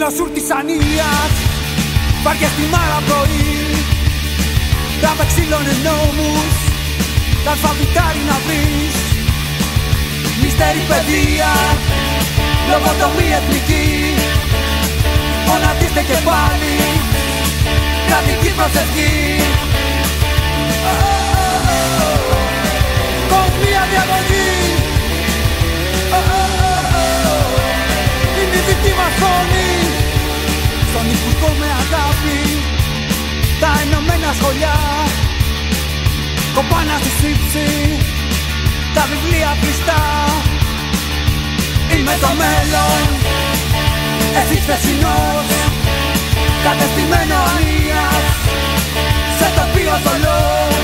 Τυφλοσούρ της ανίας Βάρια στη μάρα πρωί. Ράπε ξύλωνε νόμους Τα αλφαβητάρι να βρεις. Μυστέρη παιδεία Λογοτομή εθνική. Μονατίστε και πάλι Κρατική προσευχή Στον υπουργό με αγάπη. Τα ενωμένα σχολιά. Κοπάνα στη σύψη. Τα βιβλία κλειστά. Είμαι το μέλλον. Εσύ χθεσινός Κατεστημένο αλίας. Σε τοπίο θολό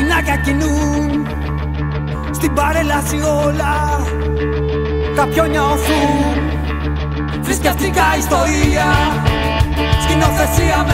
σκηνάκια κινούν Στην παρέλαση όλα Τα πιόνια οθούν Θρησκευτικά ιστορία Σκηνοθεσία μελών